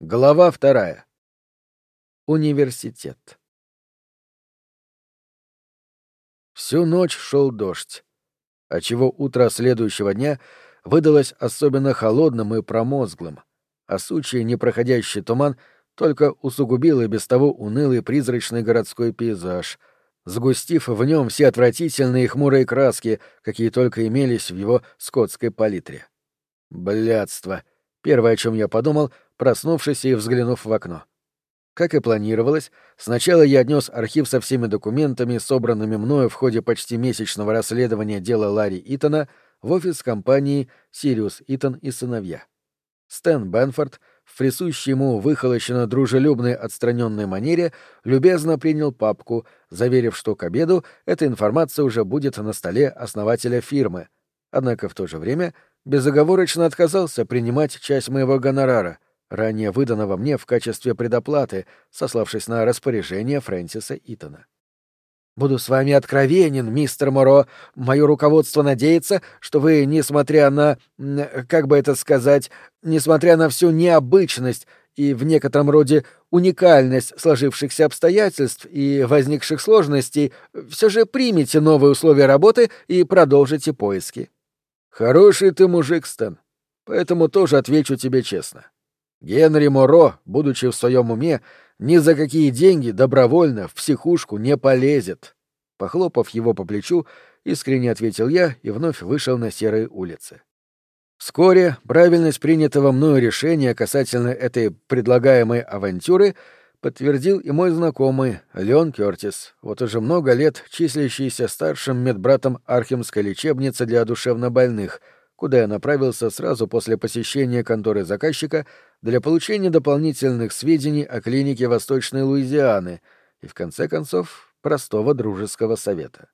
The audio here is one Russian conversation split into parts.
Глава вторая. Университет. Всю ночь шел дождь, отчего утро следующего дня выдалось особенно холодным и промозглым, а сучий непроходящий туман только усугубил и без того унылый призрачный городской пейзаж, сгустив в нем все отвратительные хмурые краски, какие только имелись в его скотской палитре. Блядство! Первое, о чем я подумал — проснувшись и взглянув в окно. Как и планировалось, сначала я отнес архив со всеми документами, собранными мною в ходе почти месячного расследования дела Ларри Итона, в офис компании «Сириус Итон и сыновья». Стэн Бенфорд, в присущей ему выхолощенно дружелюбной отстраненной манере, любезно принял папку, заверив, что к обеду эта информация уже будет на столе основателя фирмы, однако в то же время безоговорочно отказался принимать часть моего гонорара — ранее выданного мне в качестве предоплаты, сославшись на распоряжение Фрэнсиса Итона. «Буду с вами откровенен, мистер Моро. Мое руководство надеется, что вы, несмотря на... как бы это сказать... несмотря на всю необычность и в некотором роде уникальность сложившихся обстоятельств и возникших сложностей, все же примете новые условия работы и продолжите поиски». «Хороший ты мужик, Стэн, поэтому тоже отвечу тебе честно. Генри Моро, будучи в своем уме, ни за какие деньги добровольно в психушку не полезет. Похлопав его по плечу, искренне ответил я и вновь вышел на серые улицы. Вскоре правильность принятого мною решения касательно этой предлагаемой авантюры подтвердил и мой знакомый Леон Кёртис, вот уже много лет числящийся старшим медбратом Архимской лечебницы для душевнобольных — куда я направился сразу после посещения конторы заказчика для получения дополнительных сведений о клинике Восточной Луизианы и, в конце концов, простого дружеского совета.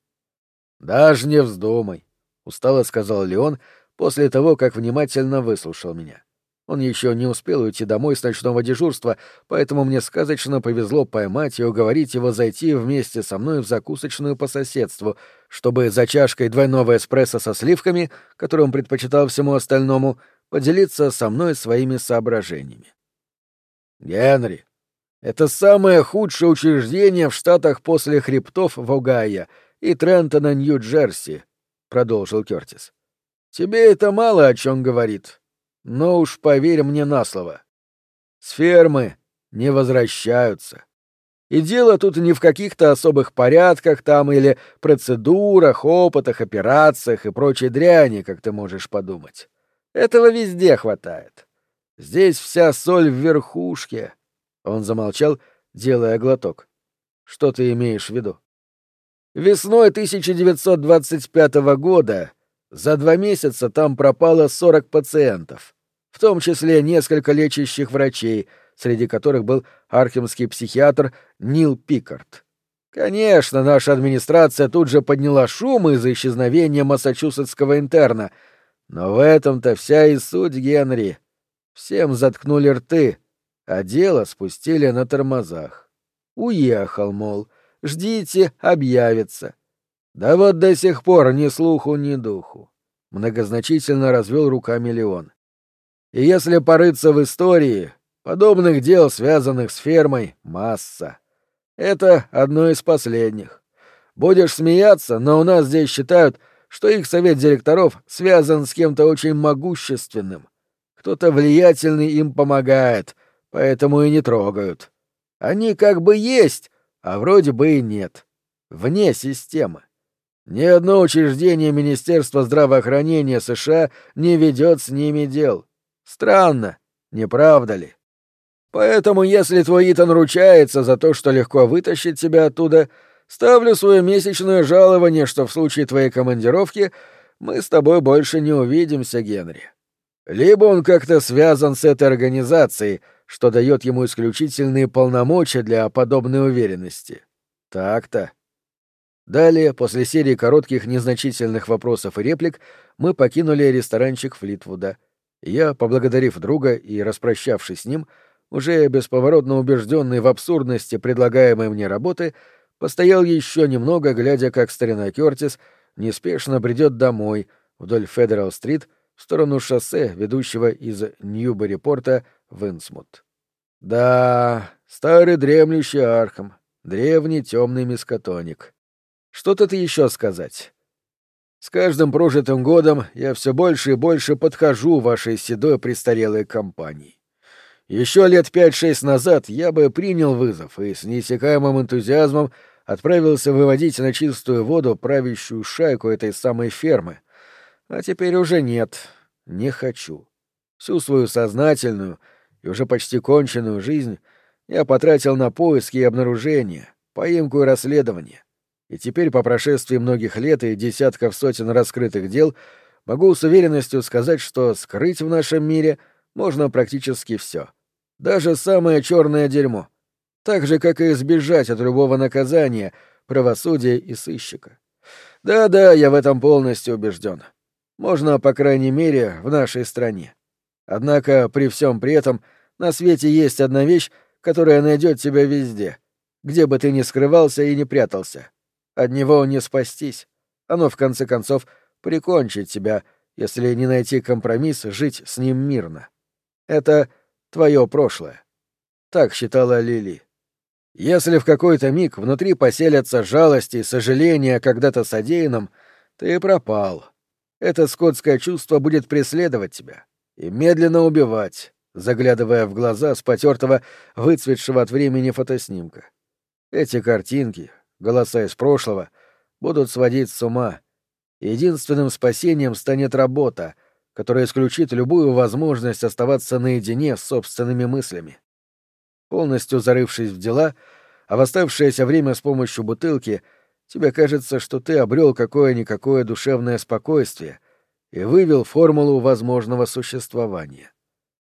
«Даже не вздумай», — устало сказал Леон после того, как внимательно выслушал меня. Он еще не успел уйти домой с ночного дежурства, поэтому мне сказочно повезло поймать и уговорить его зайти вместе со мной в закусочную по соседству, чтобы за чашкой двойного эспрессо со сливками, который он предпочитал всему остальному, поделиться со мной своими соображениями. «Генри, это самое худшее учреждение в Штатах после хребтов в Огайо и Трентона, Нью-Джерси», — продолжил Кертис. «Тебе это мало о чем говорит». Но уж поверь мне на слово. С фермы не возвращаются. И дело тут не в каких-то особых порядках там или процедурах, опытах, операциях и прочей дряни, как ты можешь подумать. Этого везде хватает. Здесь вся соль в верхушке. Он замолчал, делая глоток. Что ты имеешь в виду? Весной 1925 года за два месяца там пропало 40 пациентов, в том числе несколько лечащих врачей, среди которых был архимский психиатр Нил Пикард. Конечно, наша администрация тут же подняла шум из-за исчезновения массачусетского интерна, но в этом-то вся и суть, Генри. Всем заткнули рты, а дело спустили на тормозах. Уехал, мол, ждите, объявится. Да вот до сих пор ни слуху, ни духу. Многозначительно развел руками Леон. И если порыться в истории, подобных дел, связанных с фермой, масса. Это одно из последних. Будешь смеяться, но у нас здесь считают, что их совет директоров связан с кем-то очень могущественным. Кто-то влиятельный им помогает, поэтому и не трогают. Они как бы есть, а вроде бы и нет. Вне системы. Ни одно учреждение Министерства здравоохранения США не ведет с ними дел. Странно, не правда ли? Поэтому, если твой Итан ручается за то, что легко вытащит тебя оттуда, ставлю свое месячное жалование, что в случае твоей командировки мы с тобой больше не увидимся, Генри. Либо он как-то связан с этой организацией, что дает ему исключительные полномочия для подобной уверенности. Так-то. Далее, после серии коротких незначительных вопросов и реплик, мы покинули ресторанчик Флитвуда. Я, поблагодарив друга и распрощавшись с ним, уже бесповоротно убежденный в абсурдности предлагаемой мне работы, постоял еще немного, глядя, как старина Кертис неспешно бредет домой вдоль Федерал-стрит в сторону шоссе, ведущего из Ньюбери-порта в Инсмут. Да, старый дремлющий Архам, древний темный Мискатоник. Что тут еще сказать? С каждым прожитым годом я все больше и больше подхожу вашей седой престарелой компании. Еще лет пять-шесть назад я бы принял вызов и с неиссякаемым энтузиазмом отправился выводить на чистую воду правящую шайку этой самой фермы. А теперь уже нет, не хочу. Всю свою сознательную и уже почти конченную жизнь я потратил на поиски и обнаружение, поимку и расследование. И теперь, по прошествии многих лет и десятков сотен раскрытых дел, могу с уверенностью сказать, что скрыть в нашем мире можно практически все. Даже самое черное дерьмо. Так же, как и избежать от любого наказания, правосудия и сыщика. Да-да, я в этом полностью убежден. Можно, по крайней мере, в нашей стране. Однако при всем при этом на свете есть одна вещь, которая найдет тебя везде, где бы ты ни скрывался и не прятался. От него не спастись. Оно, в конце концов, прикончит тебя, если не найти компромисс жить с ним мирно. Это твое прошлое. Так считала Лили. Если в какой-то миг внутри поселятся жалости и сожаления когда-то содеянным, ты пропал. Это скотское чувство будет преследовать тебя и медленно убивать, заглядывая в глаза с потертого, выцветшего от времени фотоснимка. Эти картинки, голоса из прошлого, будут сводить с ума. Единственным спасением станет работа, которая исключит любую возможность оставаться наедине с собственными мыслями. Полностью зарывшись в дела, а в оставшееся время с помощью бутылки тебе кажется, что ты обрел какое-никакое душевное спокойствие и вывел формулу возможного существования.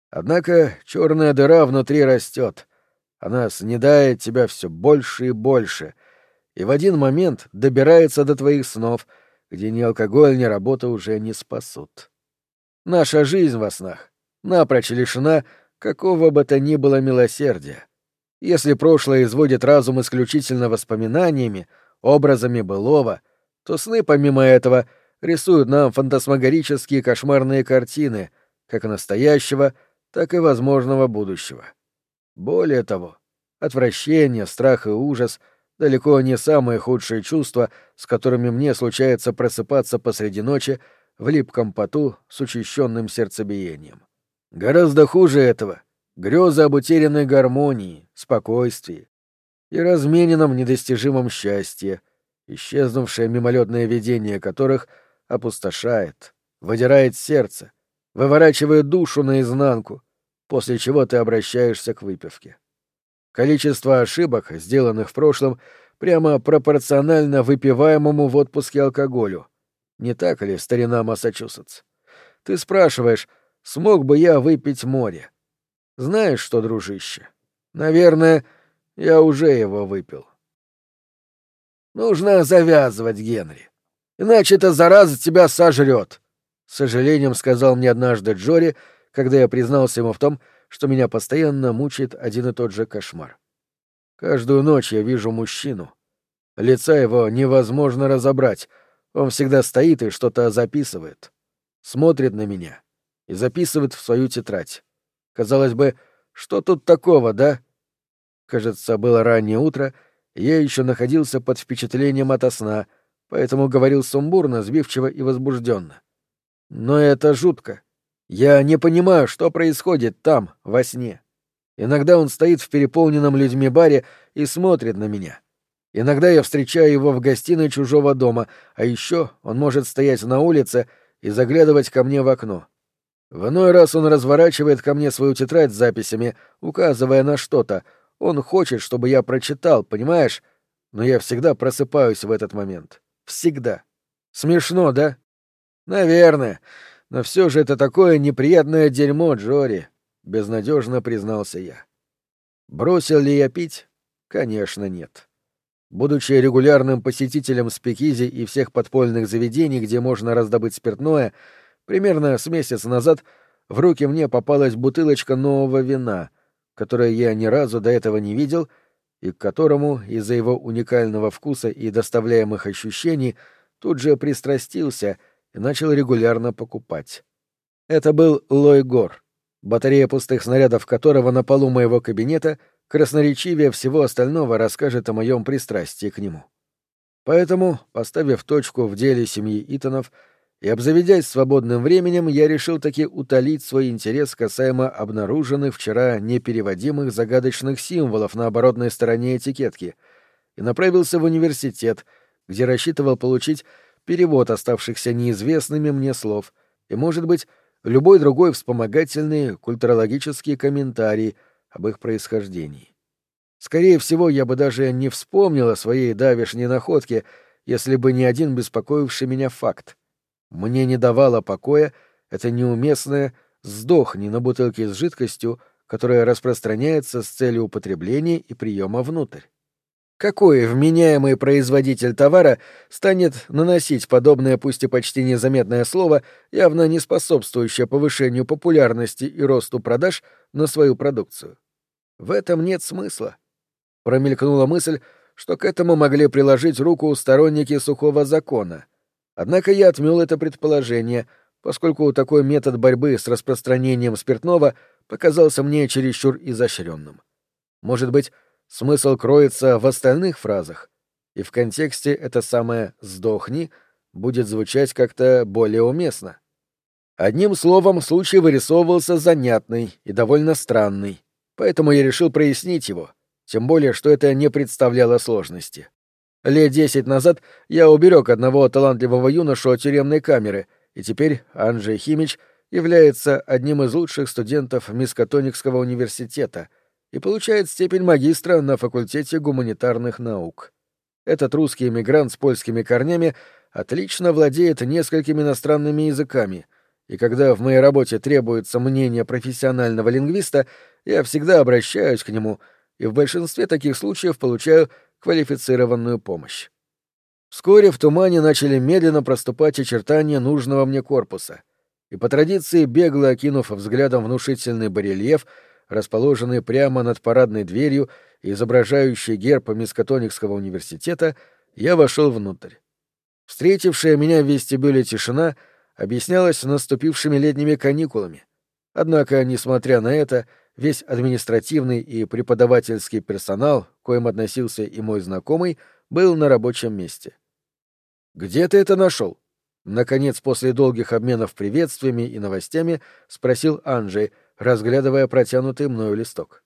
Однако черная дыра внутри растет, она снедает тебя все больше и больше, и в один момент добирается до твоих снов, где ни алкоголь, ни работа уже не спасут. Наша жизнь во снах напрочь лишена какого бы то ни было милосердия. Если прошлое изводит разум исключительно воспоминаниями, образами былого, то сны, помимо этого, рисуют нам фантасмагорические кошмарные картины, как настоящего, так и возможного будущего. Более того, отвращение, страх и ужас — далеко не самые худшие чувства, с которыми мне случается просыпаться посреди ночи в липком поту с учащенным сердцебиением. Гораздо хуже этого — грезы об утерянной гармонии, спокойствии и размененном недостижимом счастье, исчезнувшее мимолетное видение которых опустошает, выдирает сердце, выворачивает душу наизнанку, после чего ты обращаешься к выпивке. Количество ошибок, сделанных в прошлом, прямо пропорционально выпиваемому в отпуске алкоголю. Не так ли, старина Массачусетс? Ты спрашиваешь, смог бы я выпить море? Знаешь что, дружище? Наверное, я уже его выпил. Нужно завязывать, Генри. Иначе эта зараза тебя сожрет. С сожалением сказал мне однажды Джори, когда я признался ему в том, что меня постоянно мучает один и тот же кошмар. Каждую ночь я вижу мужчину. Лица его невозможно разобрать. Он всегда стоит и что-то записывает. Смотрит на меня и записывает в свою тетрадь. Казалось бы, что тут такого, да? Кажется, было раннее утро, и я еще находился под впечатлением ото сна, поэтому говорил сумбурно, сбивчиво и возбужденно. Но это жутко. Я не понимаю, что происходит там, во сне. Иногда он стоит в переполненном людьми баре и смотрит на меня. Иногда я встречаю его в гостиной чужого дома, а еще он может стоять на улице и заглядывать ко мне в окно. В иной раз он разворачивает ко мне свою тетрадь с записями, указывая на что-то. Он хочет, чтобы я прочитал, понимаешь? Но я всегда просыпаюсь в этот момент. Всегда. Смешно, да? Наверное. Но все же это такое неприятное дерьмо, Джори, безнадежно признался я. Бросил ли я пить? Конечно, нет. Будучи регулярным посетителем спикизи и всех подпольных заведений, где можно раздобыть спиртное, примерно с месяца назад в руки мне попалась бутылочка нового вина, которое я ни разу до этого не видел и к которому из-за его уникального вкуса и доставляемых ощущений тут же пристрастился — и начал регулярно покупать. Это был Лойгор, батарея пустых снарядов которого на полу моего кабинета красноречивее всего остального расскажет о моем пристрастии к нему. Поэтому, поставив точку в деле семьи Итонов и обзаведясь свободным временем, я решил таки утолить свой интерес касаемо обнаруженных вчера непереводимых загадочных символов на оборотной стороне этикетки и направился в университет, где рассчитывал получить перевод оставшихся неизвестными мне слов и, может быть, любой другой вспомогательный культурологический комментарий об их происхождении. Скорее всего, я бы даже не вспомнил о своей давешней находке, если бы не один беспокоивший меня факт. Мне не давало покоя это неуместное «сдохни» на бутылке с жидкостью, которая распространяется с целью употребления и приема внутрь. Какой вменяемый производитель товара станет наносить подобное пусть и почти незаметное слово, явно не способствующее повышению популярности и росту продаж на свою продукцию? В этом нет смысла. Промелькнула мысль, что к этому могли приложить руку сторонники сухого закона. Однако я отмел это предположение, поскольку такой метод борьбы с распространением спиртного показался мне чересчур изощренным. Может быть, смысл кроется в остальных фразах, и в контексте это самое «сдохни» будет звучать как-то более уместно. Одним словом, случай вырисовывался занятный и довольно странный, поэтому я решил прояснить его — тем более, что это не представляло сложности. Лет десять назад я уберег одного талантливого юношу от тюремной камеры, и теперь Анджей Химич является одним из лучших студентов Мискотоникского университета и получает степень магистра на факультете гуманитарных наук. Этот русский эмигрант с польскими корнями отлично владеет несколькими иностранными языками, и когда в моей работе требуется мнение профессионального лингвиста, я всегда обращаюсь к нему — и в большинстве таких случаев получаю квалифицированную помощь. Вскоре в тумане начали медленно проступать очертания нужного мне корпуса, и по традиции, бегло окинув взглядом внушительный барельеф, расположенный прямо над парадной дверью и изображающий герб Мискотоникского университета, я вошел внутрь. Встретившая меня в вестибюле тишина объяснялась наступившими летними каникулами. Однако, несмотря на это, весь административный и преподавательский персонал, коим относился и мой знакомый, был на рабочем месте. «Где ты это нашел?» Наконец, после долгих обменов приветствиями и новостями, спросил Анджей, разглядывая протянутый мною листок.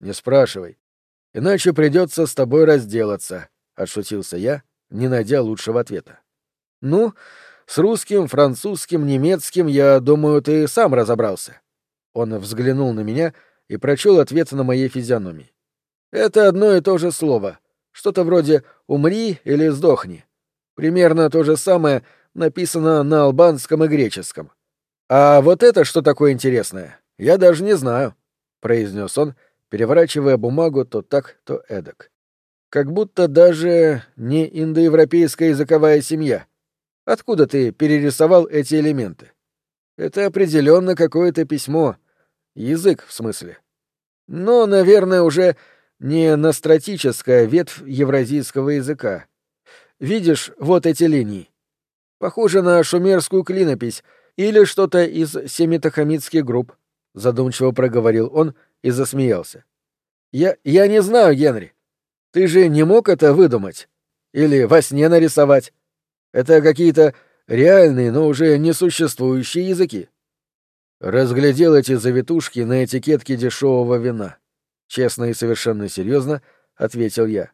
«Не спрашивай. Иначе придется с тобой разделаться», — отшутился я, не найдя лучшего ответа. «Ну, с русским, французским, немецким, я думаю, ты сам разобрался. Он взглянул на меня и прочел ответ на моей физиономии. Это одно и то же слово. Что-то вроде «умри» или «сдохни». Примерно то же самое написано на албанском и греческом. А вот это что такое интересное? Я даже не знаю, произнес он, переворачивая бумагу то так, то эдак. Как будто даже не индоевропейская языковая семья. Откуда ты перерисовал эти элементы? Это определенно какое-то письмо, Язык, в смысле. Но, наверное, уже не настратическая ветвь евразийского языка. Видишь, вот эти линии. Похоже на шумерскую клинопись или что-то из семитохамитских групп, задумчиво проговорил он и засмеялся. Я, я не знаю, Генри. Ты же не мог это выдумать? Или во сне нарисовать? Это какие-то реальные, но уже несуществующие языки. Разглядел эти завитушки на этикетке дешевого вина. Честно и совершенно серьезно ответил я.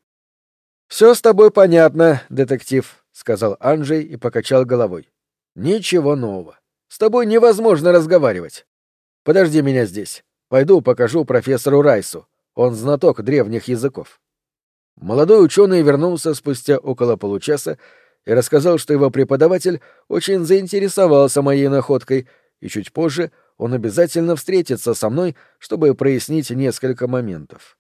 Все с тобой понятно, детектив, сказал Анджей и покачал головой. Ничего нового. С тобой невозможно разговаривать. Подожди меня здесь. Пойду покажу профессору Райсу. Он знаток древних языков. Молодой ученый вернулся спустя около получаса и рассказал, что его преподаватель очень заинтересовался моей находкой и чуть позже он обязательно встретится со мной, чтобы прояснить несколько моментов.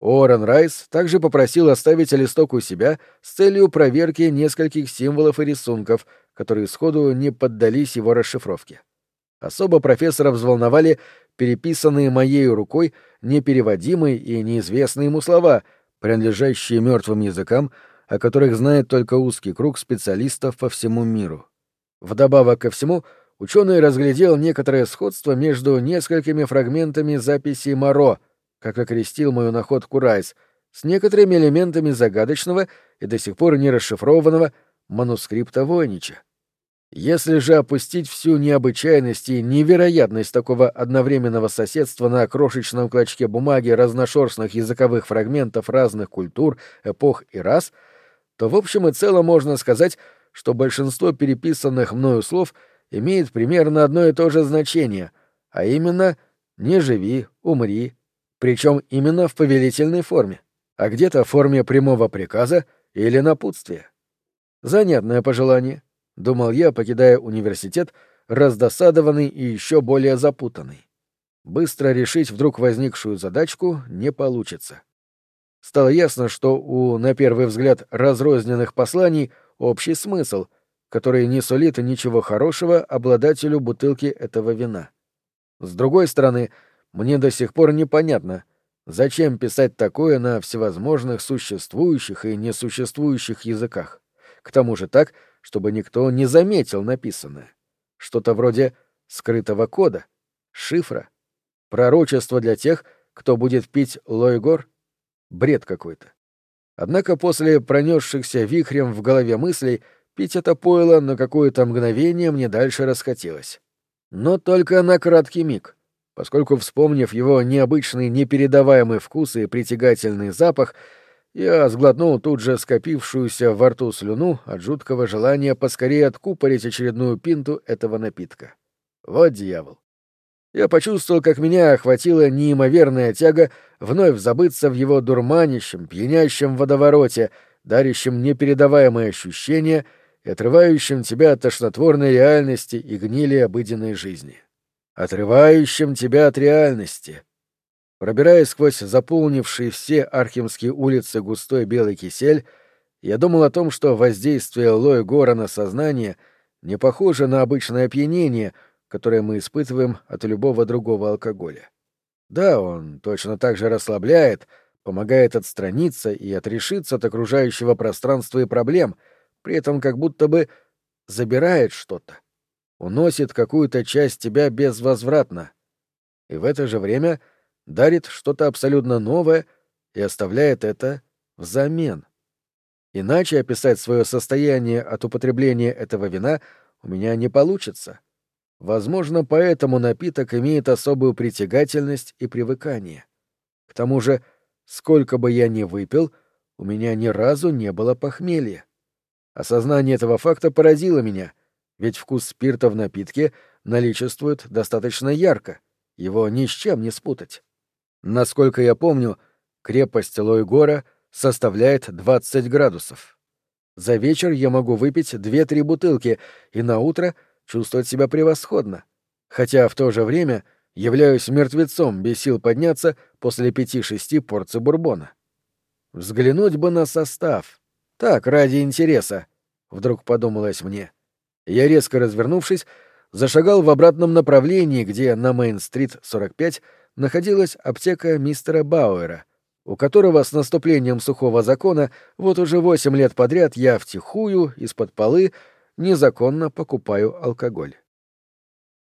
Орен Райс также попросил оставить листок у себя с целью проверки нескольких символов и рисунков, которые сходу не поддались его расшифровке. Особо профессора взволновали переписанные моей рукой непереводимые и неизвестные ему слова, принадлежащие мертвым языкам, о которых знает только узкий круг специалистов по всему миру. Вдобавок ко всему, ученый разглядел некоторое сходство между несколькими фрагментами записей Моро, как окрестил мою находку Райс, с некоторыми элементами загадочного и до сих пор не расшифрованного манускрипта Войнича. Если же опустить всю необычайность и невероятность такого одновременного соседства на крошечном клочке бумаги разношерстных языковых фрагментов разных культур, эпох и рас, то в общем и целом можно сказать, что большинство переписанных мною слов имеет примерно одно и то же значение, а именно «не живи, умри», причем именно в повелительной форме, а где-то в форме прямого приказа или напутствия. Занятное пожелание —— думал я, покидая университет, раздосадованный и еще более запутанный. Быстро решить вдруг возникшую задачку не получится. Стало ясно, что у, на первый взгляд, разрозненных посланий общий смысл, который не сулит ничего хорошего обладателю бутылки этого вина. С другой стороны, мне до сих пор непонятно, зачем писать такое на всевозможных существующих и несуществующих языках. К тому же так — чтобы никто не заметил написанное. Что-то вроде скрытого кода, шифра, пророчество для тех, кто будет пить Лойгор. Бред какой-то. Однако после пронесшихся вихрем в голове мыслей пить это пойло на какое-то мгновение мне дальше расхотелось. Но только на краткий миг, поскольку, вспомнив его необычный непередаваемый вкус и притягательный запах, я сглотнул тут же скопившуюся во рту слюну от жуткого желания поскорее откупорить очередную пинту этого напитка. Вот дьявол. Я почувствовал, как меня охватила неимоверная тяга вновь забыться в его дурманящем, пьянящем водовороте, дарящем непередаваемые ощущения и отрывающем тебя от тошнотворной реальности и гнили обыденной жизни. Отрывающим тебя от реальности — Пробираясь сквозь заполнившие все архимские улицы густой белый кисель, я думал о том, что воздействие Лоя Гора на сознание не похоже на обычное опьянение, которое мы испытываем от любого другого алкоголя. Да, он точно так же расслабляет, помогает отстраниться и отрешиться от окружающего пространства и проблем, при этом как будто бы забирает что-то, уносит какую-то часть тебя безвозвратно. И в это же время — дарит что-то абсолютно новое и оставляет это взамен. Иначе описать свое состояние от употребления этого вина у меня не получится. Возможно, поэтому напиток имеет особую притягательность и привыкание. К тому же, сколько бы я ни выпил, у меня ни разу не было похмелья. Осознание этого факта поразило меня, ведь вкус спирта в напитке наличествует достаточно ярко, его ни с чем не спутать. Насколько я помню, крепость Лойгора составляет 20 градусов. За вечер я могу выпить 2-3 бутылки и на утро чувствовать себя превосходно, хотя в то же время являюсь мертвецом без сил подняться после пяти-шести порций бурбона. Взглянуть бы на состав. Так, ради интереса, — вдруг подумалось мне. Я, резко развернувшись, зашагал в обратном направлении, где на Мейн-стрит 45 находилась аптека мистера Бауэра, у которого с наступлением сухого закона вот уже восемь лет подряд я втихую, из-под полы, незаконно покупаю алкоголь.